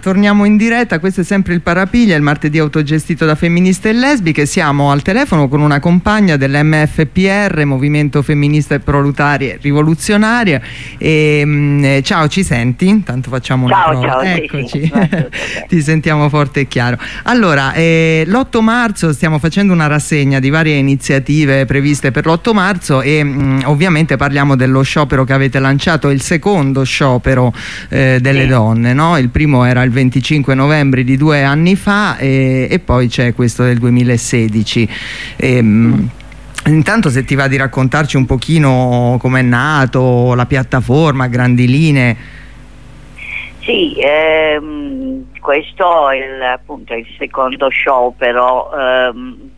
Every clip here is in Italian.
Torniamo in diretta, questo è sempre il Parapiglia, il martedì autogestito da femministe e lesbiche. Siamo al telefono con una compagna dell'MFPR, Movimento Femminista e Proletarie Rivoluzionarie. E, mh, mm, ciao, ci senti? Intanto facciamo una ciao, prova. Ciao, Eccoci, sì, sì. ti sentiamo forte e chiaro. Allora, eh, l'8 marzo stiamo facendo una rassegna di varie iniziative previste per l'8 marzo e mh, mm, ovviamente parliamo dello sciopero che avete lanciato, il secondo sciopero eh, delle sì. donne. No? Il primo era il il 25 novembre di due anni fa e, e poi c'è questo del 2016. E, mm. Intanto se ti va di raccontarci un pochino com'è nato, la piattaforma, grandi linee. Sì, ehm, questo è il, appunto il secondo sciopero, ehm,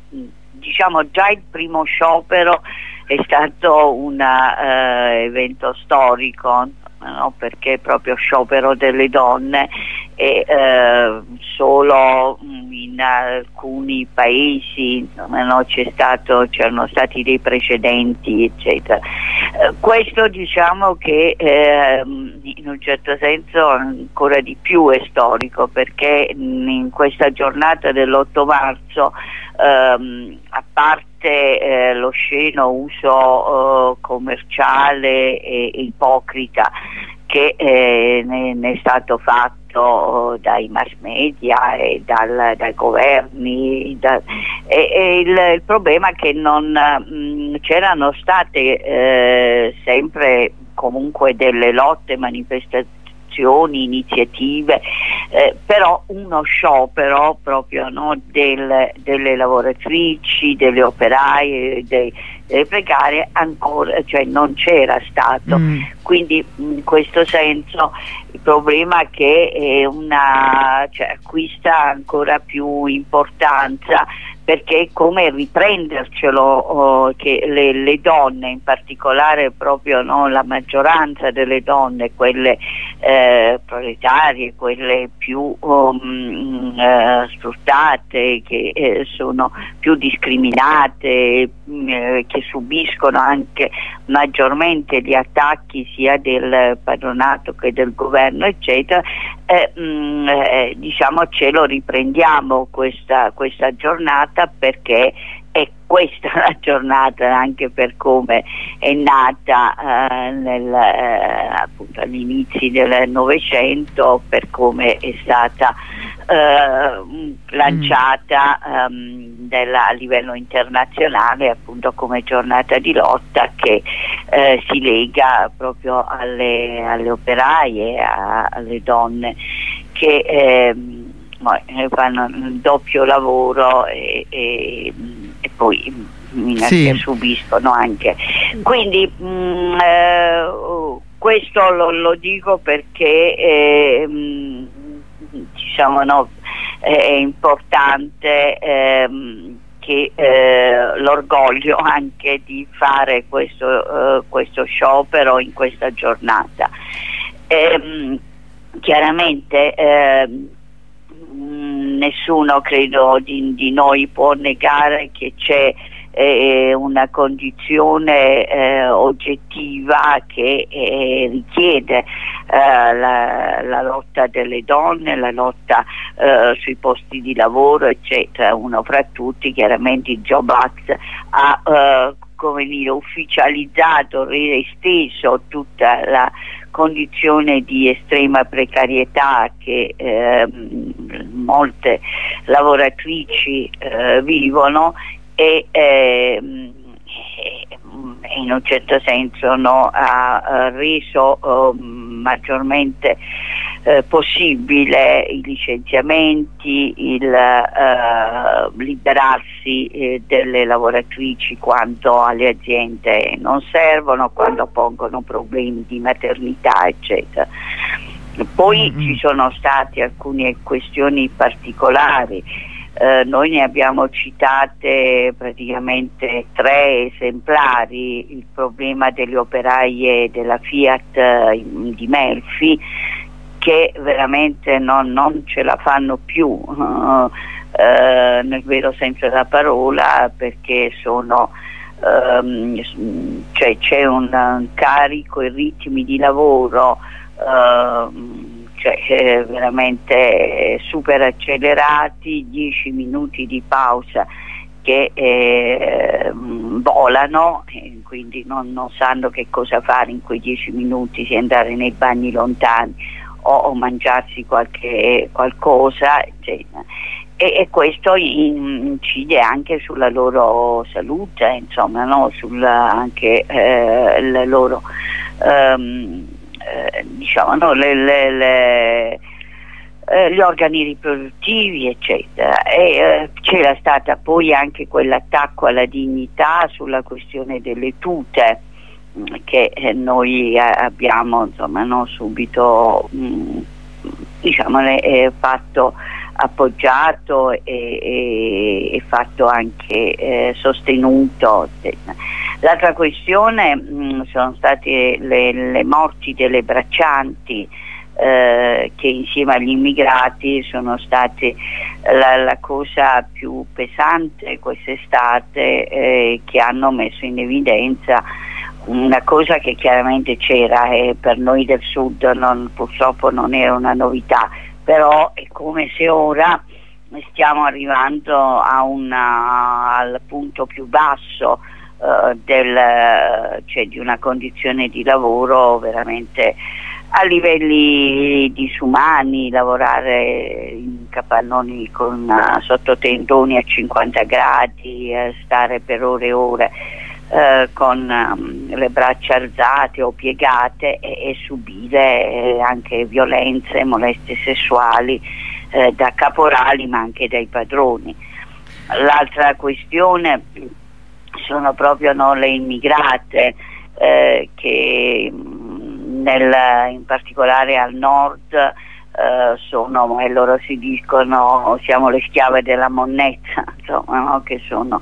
diciamo già il primo sciopero è stato un uh, evento storico no? perché proprio sciopero delle donne e eh, solo in alcuni paesi no, c'erano stati dei precedenti eccetera. Eh, questo diciamo che eh, in un certo senso ancora di più è storico perché in questa giornata dell'8 marzo ehm, a parte eh, lo sceno uso eh, commerciale e ipocrita che eh, ne, ne, è stato fatto dai mass media e dal, dai governi da, e, e il, il, problema è che non mm, c'erano state eh, sempre comunque delle lotte, manifestazioni azioni, iniziative, eh, però uno sciopero proprio no, del, delle lavoratrici, delle operaie, dei, delle precarie ancora, cioè non c'era stato. Mm. Quindi in questo senso il problema è che una, cioè, acquista ancora più importanza perché è come riprendercelo oh, che le, le, donne, in particolare proprio no, la maggioranza delle donne, quelle eh, proletarie, quelle più um, eh, sfruttate, che eh, sono più discriminate, mm, eh, che subiscono anche maggiormente gli attacchi sia del padronato che del governo, eccetera, eh, mm, eh, diciamo ce lo riprendiamo questa, questa giornata perché è questa la giornata anche per come è nata eh, nel, eh, appunto all'inizio del Novecento, per come è stata eh, lanciata um, della, a livello internazionale appunto come giornata di lotta che eh, si lega proprio alle, alle operaie, a, alle donne che ehm, fanno un doppio lavoro e, e, e poi sì. subiscono anche. Quindi mh, mm, eh, questo lo, lo, dico perché eh, mh, diciamo, no, è importante ehm, che eh, l'orgoglio anche di fare questo, eh, questo, sciopero in questa giornata. Ehm, chiaramente ehm, nessuno credo di, di, noi può negare che c'è eh, una condizione eh, oggettiva che eh, richiede eh, la, la, lotta delle donne, la lotta eh, sui posti di lavoro eccetera, uno fra tutti chiaramente il Job Act ha eh, come dire, ufficializzato, esteso tutta la condizione di estrema precarietà che eh, molte lavoratrici eh, vivono e eh, in un certo senso no, ha reso oh, maggiormente eh, possibile i licenziamenti, il eh, liberarsi eh, delle lavoratrici quando alle aziende non servono, quando pongono problemi di maternità eccetera. Poi mm -hmm. ci sono state alcune questioni particolari eh, noi ne abbiamo citate praticamente tre esemplari, il problema delle operaie della Fiat eh, di Melfi che veramente non, non, ce la fanno più uh, uh, nel vero senso della parola perché sono um, c'è un, un, carico e ritmi di lavoro uh, cioè eh, veramente super accelerati, 10 minuti di pausa che eh, volano quindi non, non, sanno che cosa fare in quei 10 minuti, se andare nei bagni lontani o, o mangiarsi qualche, qualcosa eccetera. E, e, questo incide anche sulla loro salute, insomma, no? sulla, anche eh, la loro um, eh, diciamo, no? le, le, le eh, gli organi riproduttivi eccetera e eh, c'era stata poi anche quell'attacco alla dignità sulla questione delle tute mm, che eh, noi abbiamo insomma no, subito mh, mm, diciamo, fatto appoggiato e, e, e fatto anche sostenuto l'altra questione mh, mm, sono state le, le morti delle braccianti eh, che insieme agli immigrati sono state la, la cosa più pesante quest'estate eh, che hanno messo in evidenza una cosa che chiaramente c'era e per noi del sud non, purtroppo non era una novità, però è come se ora stiamo arrivando una, al punto più basso del, cioè di una condizione di lavoro veramente a livelli disumani, lavorare in capannoni con uh, sottotendoni a 50 gradi, uh, stare per ore e ore con um, le braccia alzate o piegate e, e subire eh, anche violenze, molestie sessuali eh, da caporali ma anche dai padroni. L'altra questione sono proprio no, le immigrate eh, che nel, in particolare al nord eh, sono, e loro si dicono siamo le schiave della monnezza, insomma, no? che sono,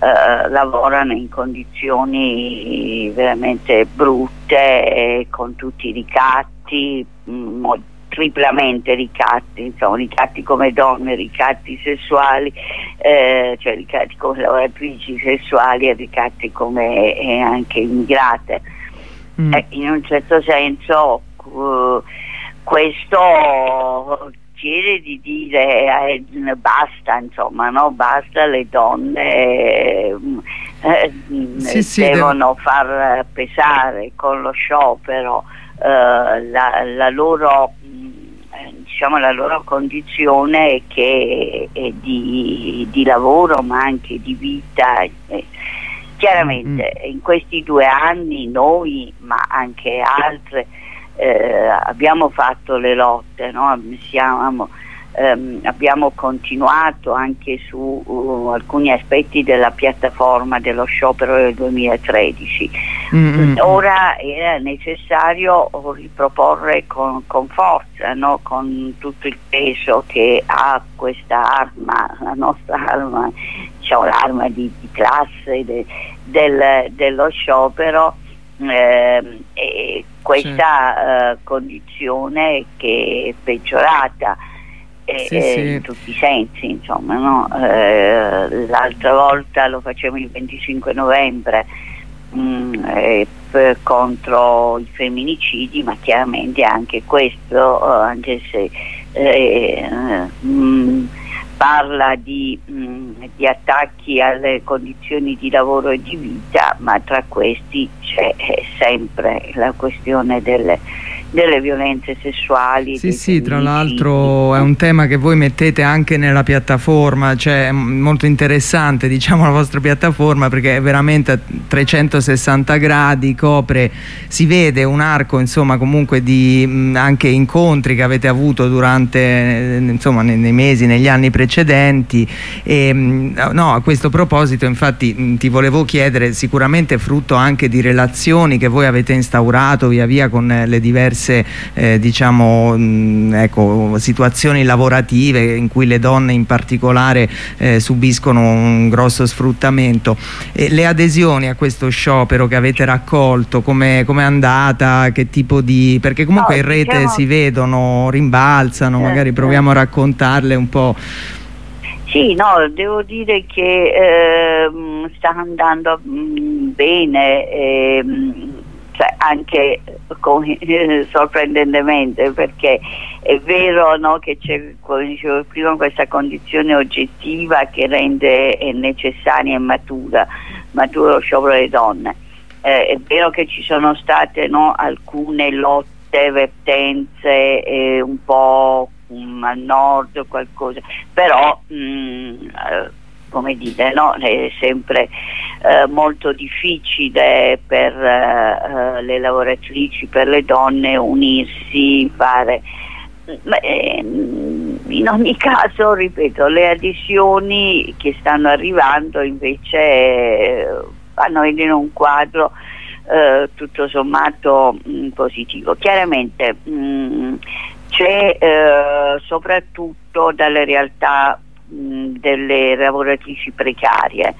eh, lavorano in condizioni veramente brutte, con tutti i ricatti, mh, triplamente ricatti, insomma, ricatti come donne, ricatti sessuali, eh, cioè ricatti come lavoratrici sessuali e ricatti come eh, anche immigrate mm. eh, in un certo senso uh, questo chiede di dire eh, basta insomma no? basta le donne eh, sì, sì, devono devo... far pesare con lo sciopero eh, la, la, loro diciamo la loro condizione che è di, di lavoro ma anche di vita eh, Chiaramente mm. in questi due anni noi, ma anche altre, eh, abbiamo fatto le lotte, no? Siamo, ehm, abbiamo continuato anche su uh, alcuni aspetti della piattaforma dello sciopero del 2013. Mm-hmm. Ora era necessario riproporre con, con forza, no? con tutto il peso che ha questa arma, la nostra arma diciamo, l'arma di, di classe de, del, dello sciopero eh, e questa eh, condizione che è peggiorata eh, sì, sì. in tutti i sensi insomma no? Eh, l'altra volta lo facevo il 25 novembre mh, mm, contro i femminicidi ma chiaramente anche questo anche se eh, mh, mm, parla di, mh, mm, di, attacchi alle condizioni di lavoro e di vita, ma tra questi c'è sempre la questione delle delle violenze sessuali. Sì, sì, tra l'altro è un tema che voi mettete anche nella piattaforma, cioè è molto interessante diciamo la vostra piattaforma perché è veramente a 360 gradi, copre, si vede un arco insomma comunque di mh, anche incontri che avete avuto durante eh, insomma nei, nei mesi, negli anni precedenti e mh, no, a questo proposito infatti mh, ti volevo chiedere sicuramente frutto anche di relazioni che voi avete instaurato via via con eh, le diverse diverse eh, diciamo, mh, ecco, situazioni lavorative in cui le donne in particolare eh, subiscono un grosso sfruttamento. E le adesioni a questo sciopero che avete raccolto, come è andata, che tipo di... perché comunque no, in rete diciamo... si vedono, rimbalzano, magari certo. proviamo a raccontarle un po'. Sì, no, devo dire che eh, sta andando mh, bene, eh, anche eh, sorprendentemente perché è vero no, che c'è come dicevo prima questa condizione oggettiva che rende necessaria e matura, maturo lo sciopero delle donne. Eh, è vero che ci sono state no, alcune lotte, vertenze eh, un po' um, al nord qualcosa però mh, mm, eh, come dire, no? è sempre eh, molto difficile per eh, le lavoratrici, per le donne unirsi, fare... Ma, ehm, in ogni caso, ripeto, le adesioni che stanno arrivando invece fanno vedere un quadro eh, tutto sommato mh, positivo. Chiaramente c'è eh, soprattutto dalle realtà delle lavoratrici precarie.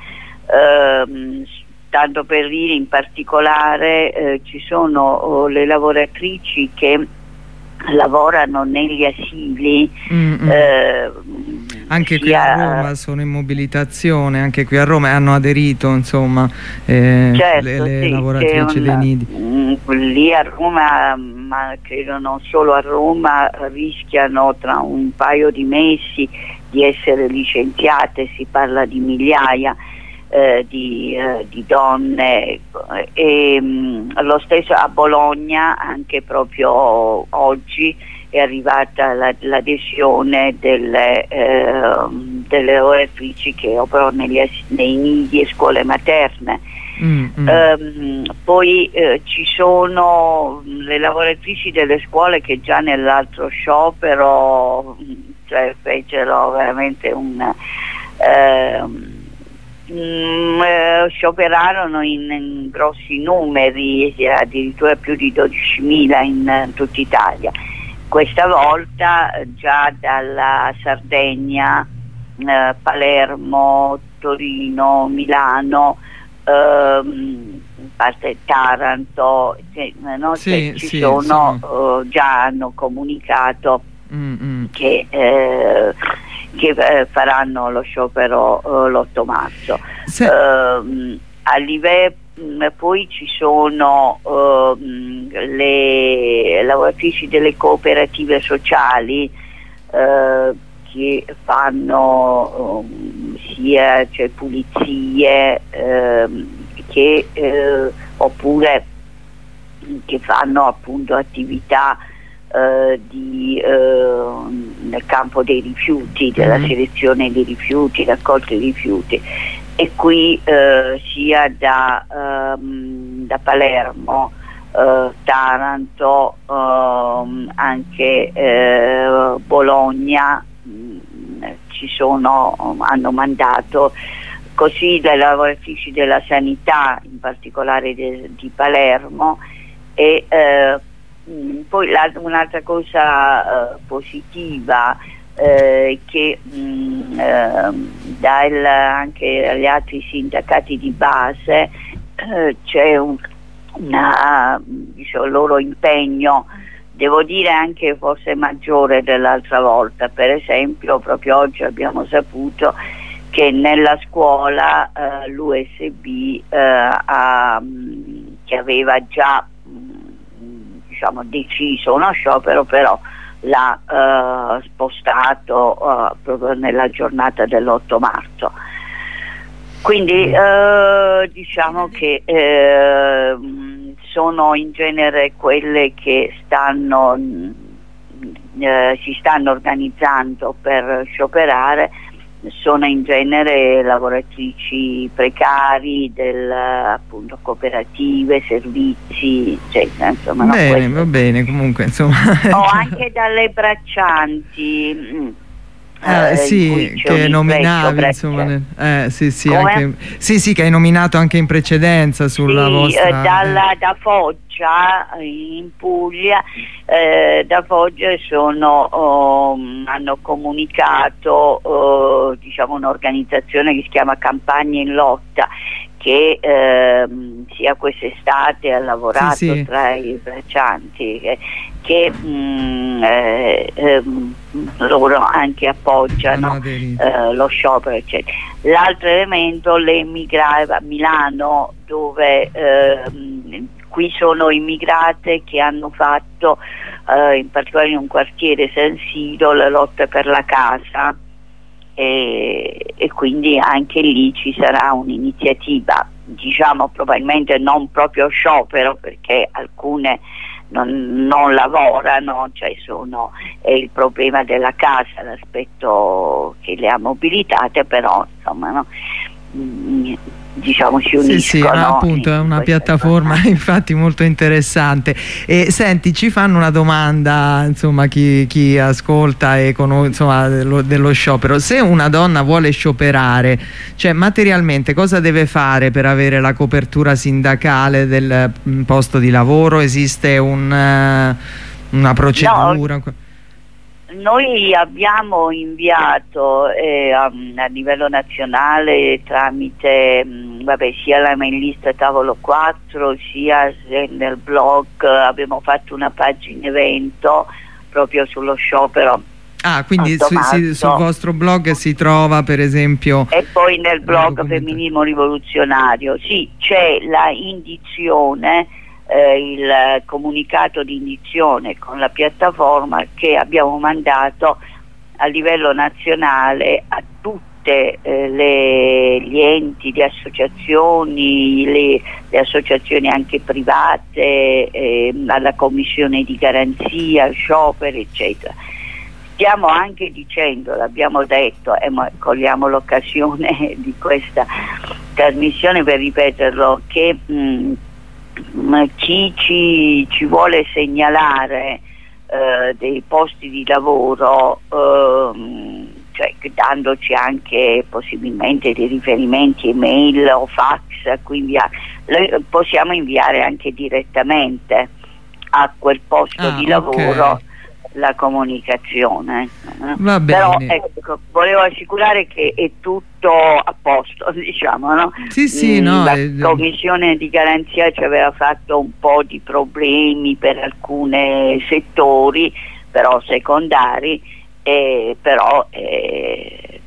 Eh, tanto per dire in particolare eh, ci sono oh, le lavoratrici che lavorano negli asili mm eh, anche qui a Roma sono in mobilitazione anche qui a Roma hanno aderito insomma eh, certo, le, le sì, lavoratrici dei nidi mm, lì a Roma ma credo non solo a Roma rischiano tra un paio di mesi di essere licenziate, si parla di migliaia eh, di, eh, di, donne e mh, lo stesso a Bologna anche proprio oggi è arrivata l'adesione delle, eh, delle lavoratrici che operano negli, nei nidi e scuole materne. Mm, mm. Um, poi eh, ci sono le lavoratrici delle scuole che già nell'altro sciopero cioè fecero veramente un... Eh, mm, eh, scioperarono in, in, grossi numeri, addirittura più di 12.000 in tutta Italia. Questa volta eh, già dalla Sardegna, eh, Palermo, Torino, Milano, ehm, parte Taranto, cioè, no? sì, ci sì, sono, uh, già hanno comunicato mm -hmm. che, eh, che eh, faranno lo sciopero eh, l'8 marzo. Se... Ehm, a livello mm, poi ci sono uh, le lavoratrici delle cooperative sociali uh, che fanno um, sia cioè, pulizie che, oppure che fanno appunto attività eh, di, eh, nel campo dei rifiuti, della mm selezione dei rifiuti, raccolta dei rifiuti. E qui eh, sia da, ehm, da Palermo, eh, Taranto, ehm, anche eh, Bologna mh, mm, ci sono, hanno mandato così le lavoratrici della sanità, in particolare de, di Palermo, e eh, Mm, poi un'altra cosa uh, positiva eh, che mh, mm, eh, dal, anche agli altri sindacati di base eh, c'è un una, diciamo, loro impegno devo dire anche forse maggiore dell'altra volta. Per esempio proprio oggi abbiamo saputo che nella scuola eh, l'USB eh, che aveva già diciamo, deciso uno sciopero però l'ha eh, spostato eh, proprio nella giornata dell'8 marzo. Quindi mm. eh, diciamo che eh, sono in genere quelle che stanno, eh, si stanno organizzando per scioperare sono in genere lavoratrici precari, del, appunto, cooperative, servizi, eccetera. Insomma, bene, no, va bene, comunque insomma. O anche dalle braccianti. Eh, eh, sì, che nominavi insomma, eh, sì, sì, anche, sì, sì, che hai nominato anche in precedenza sulla sì, vostra... Eh, dalla, da Foggia in Puglia eh, da Foggia sono, oh, hanno comunicato oh, diciamo un'organizzazione che si chiama Campagna in Lotta che ehm, sia quest'estate ha lavorato sì, sì. tra i braccianti che, che mh, mm, eh, eh, loro anche appoggiano eh, lo sciopero eccetera. L'altro elemento l'emigrava a Milano dove ehm, qui sono immigrate che hanno fatto eh, in particolare in un quartiere San Siro la lotta per la casa e, e quindi anche lì ci sarà un'iniziativa diciamo probabilmente non proprio sciopero perché alcune non, non lavorano, cioè sono, è il problema della casa, l'aspetto che le ha mobilitate, però insomma no, mm, diciamo si uniscono. Sì, sì, appunto è una piattaforma cosa. infatti molto interessante. E senti, ci fanno una domanda, insomma, chi, chi ascolta e insomma, dello, dello, sciopero. Se una donna vuole scioperare, cioè materialmente cosa deve fare per avere la copertura sindacale del mm, posto di lavoro? Esiste un, uh, una procedura? No noi abbiamo inviato eh, a, a, livello nazionale tramite mh, mm, vabbè, sia la mail list Tavolo 4 sia nel blog abbiamo fatto una pagina evento proprio sullo sciopero. Ah, quindi su, si, sul vostro blog si trova per esempio... E poi nel blog Femminismo Rivoluzionario, sì, c'è la indizione eh, il comunicato di indizione con la piattaforma che abbiamo mandato a livello nazionale a tutte eh, le, gli enti, le associazioni, le, le associazioni anche private, eh, alla commissione di garanzia, scioperi eccetera. Stiamo anche dicendo, l'abbiamo detto e cogliamo l'occasione di questa trasmissione per ripeterlo, che mh, chi ci, ci, vuole segnalare eh, dei posti di lavoro, eh, cioè dandoci anche possibilmente dei riferimenti email o fax, quindi a, possiamo inviare anche direttamente a quel posto ah, di lavoro okay la comunicazione. Va Però ecco, volevo assicurare che è tutto a posto, diciamo, no? Sì, sì, mm, no, la è... commissione di garanzia ci aveva fatto un po' di problemi per alcuni settori, però secondari, eh, però eh,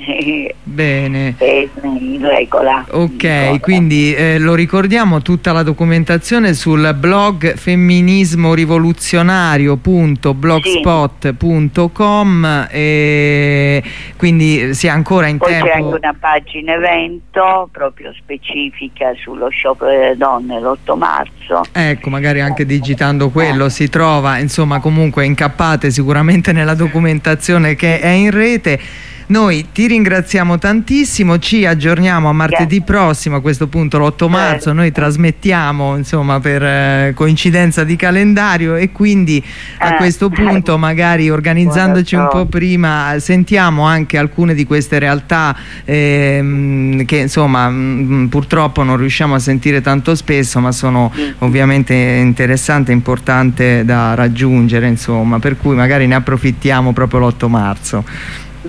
Bene. in regola. Ok, quindi eh, lo ricordiamo tutta la documentazione sul blog femminismorivoluzionario.blogspot.com e quindi si è ancora in Poi tempo. c'è anche una pagina evento proprio specifica sullo sciopero delle donne l'8 marzo. Ecco, magari anche digitando quello si trova, insomma comunque incappate sicuramente nella documentazione che è in rete. Noi ti ringraziamo tantissimo, ci aggiorniamo a martedì prossimo, a questo punto l'8 marzo, noi trasmettiamo insomma per eh, coincidenza di calendario e quindi a eh. questo punto magari organizzandoci un po' prima sentiamo anche alcune di queste realtà ehm, che insomma mh, purtroppo non riusciamo a sentire tanto spesso ma sono mm. ovviamente interessanti e importanti da raggiungere insomma per cui magari ne approfittiamo proprio l'8 marzo.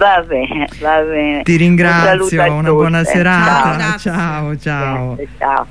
Va bene, va bene. Ti ringrazio, un una buona serata. ciao. ciao. ciao. ciao.